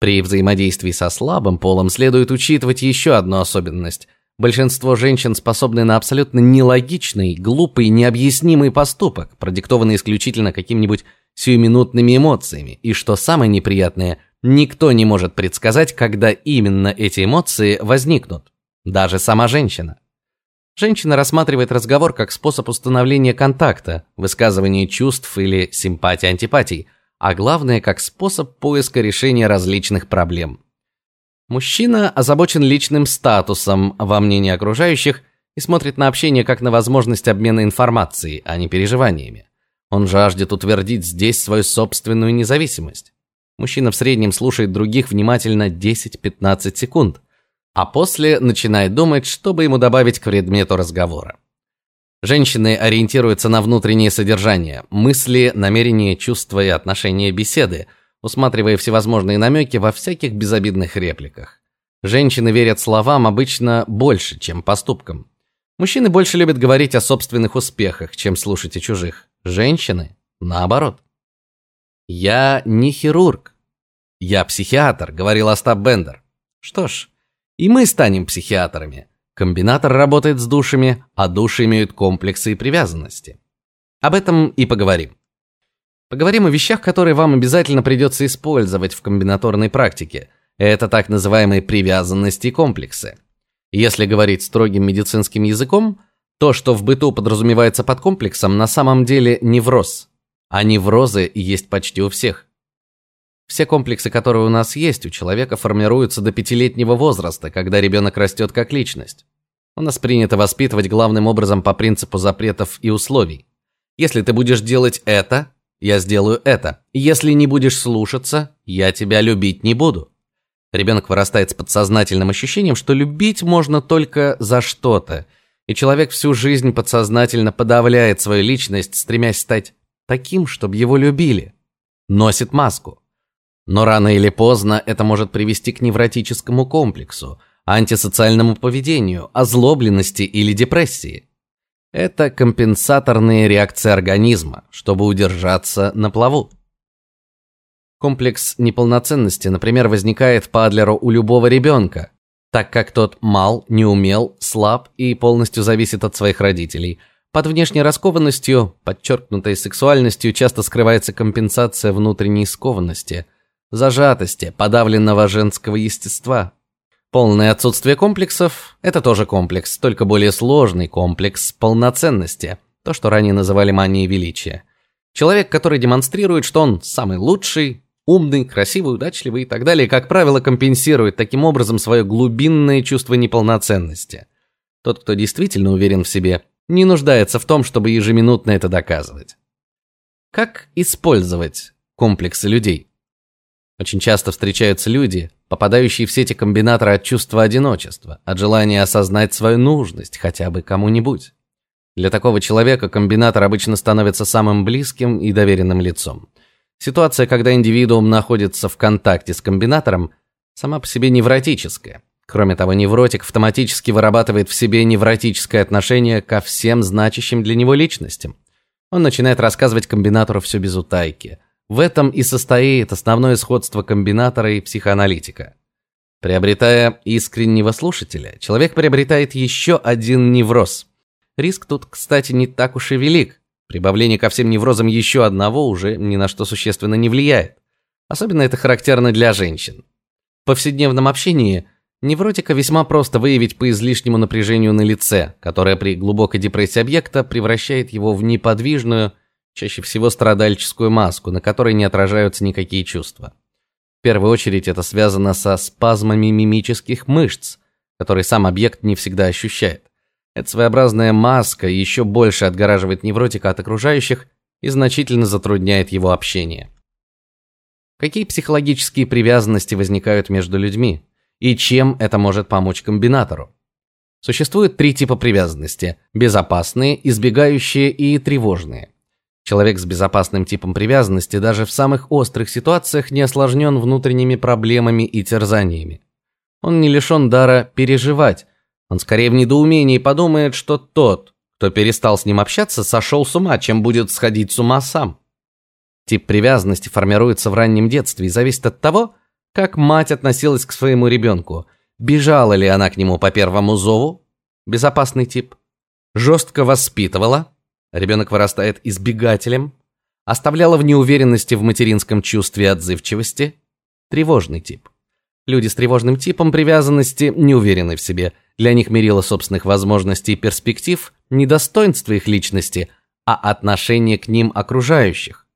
При взаимодействии со слабым полом следует учитывать еще одну особенность. Большинство женщин способны на абсолютно нелогичный, глупый, необъяснимый поступок, продиктованный исключительно какими-нибудь сиюминутными эмоциями, и что самое неприятное, никто не может предсказать, когда именно эти эмоции возникнут, даже сама женщина. Женщина рассматривает разговор как способ установления контакта, высказывания чувств или симпатий-антипатий – а главное, как способ поиска решения различных проблем. Мужчина озабочен личным статусом во мнении окружающих и смотрит на общение как на возможность обмена информацией, а не переживаниями. Он жаждет утвердить здесь свою собственную независимость. Мужчина в среднем слушает других внимательно 10-15 секунд, а после начинает думать, чтобы ему добавить к предмету разговора. Женщины ориентируются на внутреннее содержание, мысли, намерения, чувства и отношения беседы, усматривая всевозможные намеки во всяких безобидных репликах. Женщины верят словам обычно больше, чем поступкам. Мужчины больше любят говорить о собственных успехах, чем слушать о чужих. Женщины наоборот. Я не хирург. Я психиатр, говорил Остап Бендер. Что ж, и мы станем психиатрами. Комбинатор работает с душами, а души имеют комплексы и привязанности. Об этом и поговорим. Поговорим о вещах, которые вам обязательно придется использовать в комбинаторной практике. Это так называемые привязанности и комплексы. Если говорить строгим медицинским языком, то, что в быту подразумевается под комплексом, на самом деле невроз. А неврозы есть почти у всех. Все комплексы, которые у нас есть, у человека формируются до пятилетнего возраста, когда ребенок растет как личность. У нас принято воспитывать главным образом по принципу запретов и условий. Если ты будешь делать это, я сделаю это. Если не будешь слушаться, я тебя любить не буду. Ребенок вырастает с подсознательным ощущением, что любить можно только за что-то, и человек всю жизнь подсознательно подавляет свою личность, стремясь стать таким, чтобы его любили. Носит маску. Но рано или поздно это может привести к невротическому комплексу, антисоциальному поведению, озлобленности или депрессии. Это компенсаторные реакции организма, чтобы удержаться на плаву. Комплекс неполноценности, например, возникает по Адлеру у любого ребенка, так как тот мал, неумел, слаб и полностью зависит от своих родителей. Под внешней раскованностью, подчеркнутой сексуальностью часто скрывается компенсация внутренней скованности – зажатости, подавленного женского естества. Полное отсутствие комплексов это тоже комплекс, только более сложный комплекс полноценности, то, что ранее называли манией величия. Человек, который демонстрирует, что он самый лучший, умный, красивый, удачливый и так далее, как правило, компенсирует таким образом свое глубинное чувство неполноценности. Тот, кто действительно уверен в себе, не нуждается в том, чтобы ежеминутно это доказывать. Как использовать комплексы людей? Очень часто встречаются люди, попадающие в сети комбинатора от чувства одиночества, от желания осознать свою нужность хотя бы кому-нибудь. Для такого человека комбинатор обычно становится самым близким и доверенным лицом. Ситуация, когда индивидуум находится в контакте с комбинатором, сама по себе невротическая. Кроме того, невротик автоматически вырабатывает в себе невротическое отношение ко всем значащим для него личностям. Он начинает рассказывать комбинатору все без утайки – в этом и состоит основное сходство комбинатора и психоаналитика. Приобретая искреннего слушателя, человек приобретает еще один невроз. Риск тут, кстати, не так уж и велик. Прибавление ко всем неврозам еще одного уже ни на что существенно не влияет. Особенно это характерно для женщин. В повседневном общении невротика весьма просто выявить по излишнему напряжению на лице, которое при глубокой депрессии объекта превращает его в неподвижную, чаще всего страдальческую маску, на которой не отражаются никакие чувства. В первую очередь это связано со спазмами мимических мышц, которые сам объект не всегда ощущает. Эта своеобразная маска еще больше отгораживает невротика от окружающих и значительно затрудняет его общение. Какие психологические привязанности возникают между людьми и чем это может помочь комбинатору? Существует три типа привязанности: безопасные, избегающие и тревожные. Человек с безопасным типом привязанности даже в самых острых ситуациях не осложнен внутренними проблемами и терзаниями. Он не лишен дара переживать. Он скорее в недоумении подумает, что тот, кто перестал с ним общаться, сошел с ума, чем будет сходить с ума сам. Тип привязанности формируется в раннем детстве и зависит от того, Как мать относилась к своему ребенку? Бежала ли она к нему по первому зову? Безопасный тип. Жестко воспитывала. Ребенок вырастает избегателем. Оставляла в неуверенности в материнском чувстве отзывчивости. Тревожный тип. Люди с тревожным типом привязанности не уверены в себе. Для них мерило собственных возможностей и перспектив не достоинство их личности, а отношение к ним окружающих.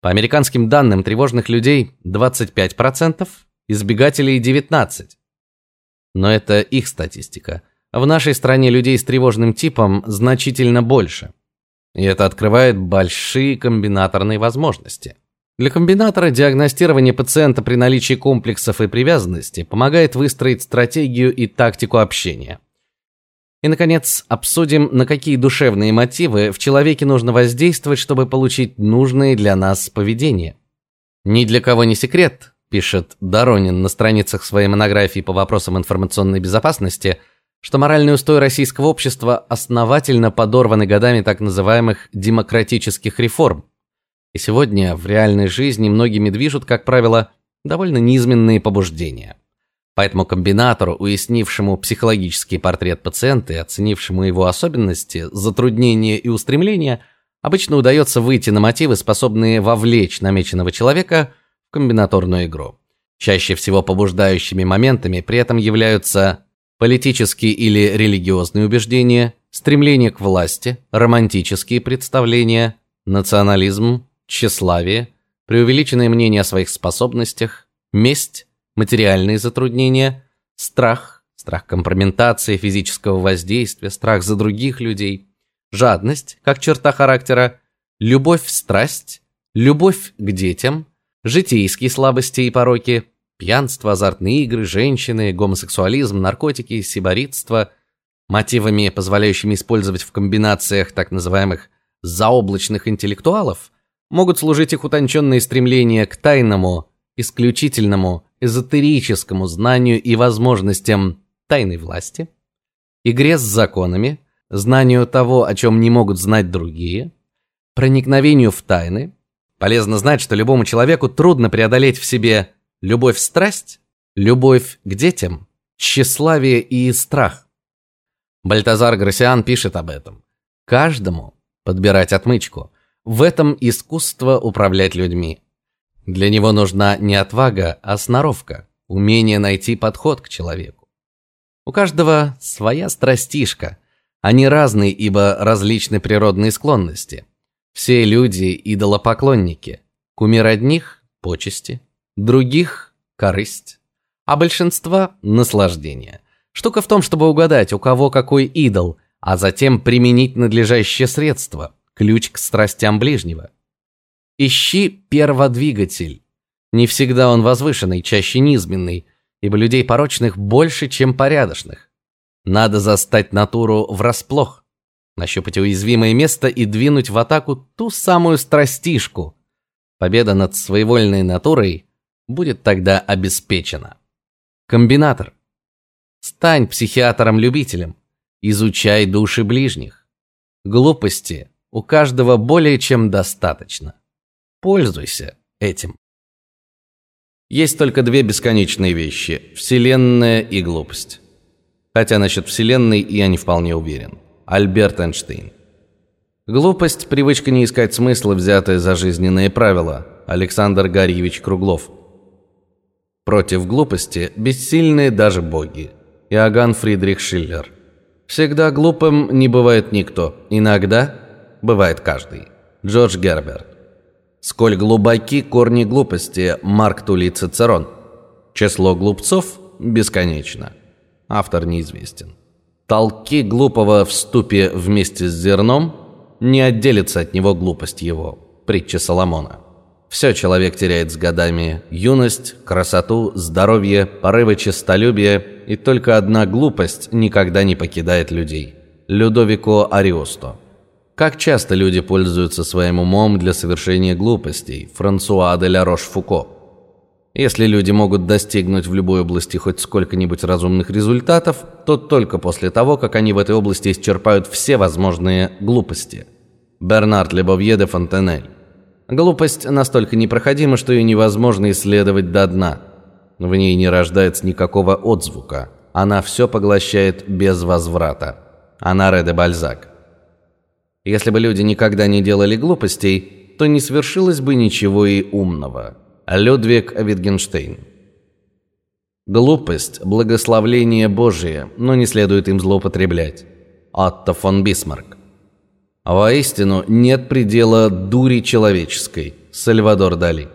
По американским данным, тревожных людей 25%, избегателей 19%. Но это их статистика. В нашей стране людей с тревожным типом значительно больше. И это открывает большие комбинаторные возможности. Для комбинатора диагностирование пациента при наличии комплексов и привязанности помогает выстроить стратегию и тактику общения. И наконец, обсудим, на какие душевные мотивы в человеке нужно воздействовать, чтобы получить нужное для нас поведение. Ни для кого не секрет, пишет Доронин на страницах своей монографии по вопросам информационной безопасности, что моральный устой российского общества основательно подорваны годами так называемых демократических реформ. И сегодня в реальной жизни многими движут, как правило, довольно низменные побуждения. Поэтому комбинатору, уяснившему психологический портрет пациента и оценившему его особенности, затруднения и устремления, обычно удается выйти на мотивы, способные вовлечь намеченного человека в комбинаторную игру. Чаще всего побуждающими моментами при этом являются политические или религиозные убеждения, стремление к власти, романтические представления, национализм, тщеславие, преувеличенное мнение о своих способностях, месть, материальные затруднения, страх, страх компрометации, физического воздействия, страх за других людей, жадность как черта характера, любовь, страсть, любовь к детям, житейские слабости и пороки, пьянство, азартные игры, женщины, гомосексуализм, наркотики, сиборитство, мотивами, позволяющими использовать в комбинациях так называемых заоблачных интеллектуалов, могут служить их утонченные стремления к тайному, исключительному, эзотерическому знанию и возможностям тайной власти, игре с законами, знанию того, о чем не могут знать другие, проникновению в тайны. Полезно знать, что любому человеку трудно преодолеть в себе любовь-страсть, любовь к детям, тщеславие и страх. Бальтазар Грасиан пишет об этом. Каждому подбирать отмычку. В этом искусство управлять людьми. Для него нужна не отвага, а сноровка, умение найти подход к человеку. У каждого своя страстишка. Они разные, ибо различны природные склонности. Все люди идолопоклонники. Кумир одних почести, других корысть, а большинства наслаждение. Штука в том, чтобы угадать, у кого какой идол, а затем применить надлежащее средство, ключ к страстям ближнего. Ищи перводвигатель. Не всегда он возвышенный, чаще низменный, ибо людей порочных больше, чем порядочных. Надо застать натуру врасплох, нащупать уязвимое место и двинуть в атаку ту самую страстишку. Победа над своевольной натурой будет тогда обеспечена. Комбинатор. Стань психиатром-любителем. Изучай души ближних. Глупости у каждого более чем достаточно. Пользуйся этим. Есть только две бесконечные вещи: вселенная и глупость. Хотя насчет вселенной я не вполне уверен. Альберт Эйнштейн. Глупость привычка не искать смысла, взятая за жизненные правила. Александр Гарьевич Круглов. Против глупости бессильны даже боги. Иоганн Фридрих Шиллер. Всегда глупым не бывает никто, иногда бывает каждый. Джордж Герберт. Сколь глубоки корни глупости, Марк Тулей Цицерон. Число глупцов бесконечно. Автор неизвестен. Толки глупого в ступе вместе с зерном, не отделится от него глупость его. Притча Соломона. Все человек теряет с годами: юность, красоту, здоровье, порывы честолюбия, и только одна глупость никогда не покидает людей. Людовико Ариосто. Как часто люди пользуются своим умом для совершения глупостей? Франсуа де ля Рош-Фуко. Если люди могут достигнуть в любой области хоть сколько-нибудь разумных результатов, то только после того, как они в этой области исчерпают все возможные глупости. Бернард Лебовье де Фонтенель. Глупость настолько непроходима, что ее невозможно исследовать до дна. В ней не рождается никакого отзвука. Она все поглощает без возврата. Анаре де Бальзак. Если бы люди никогда не делали глупостей, то не свершилось бы ничего и умного. Людвиг Витгенштейн. Глупость – благословление Божие, но не следует им злоупотреблять. Отто фон Бисмарк. Воистину нет предела дури человеческой. Сальвадор Дали.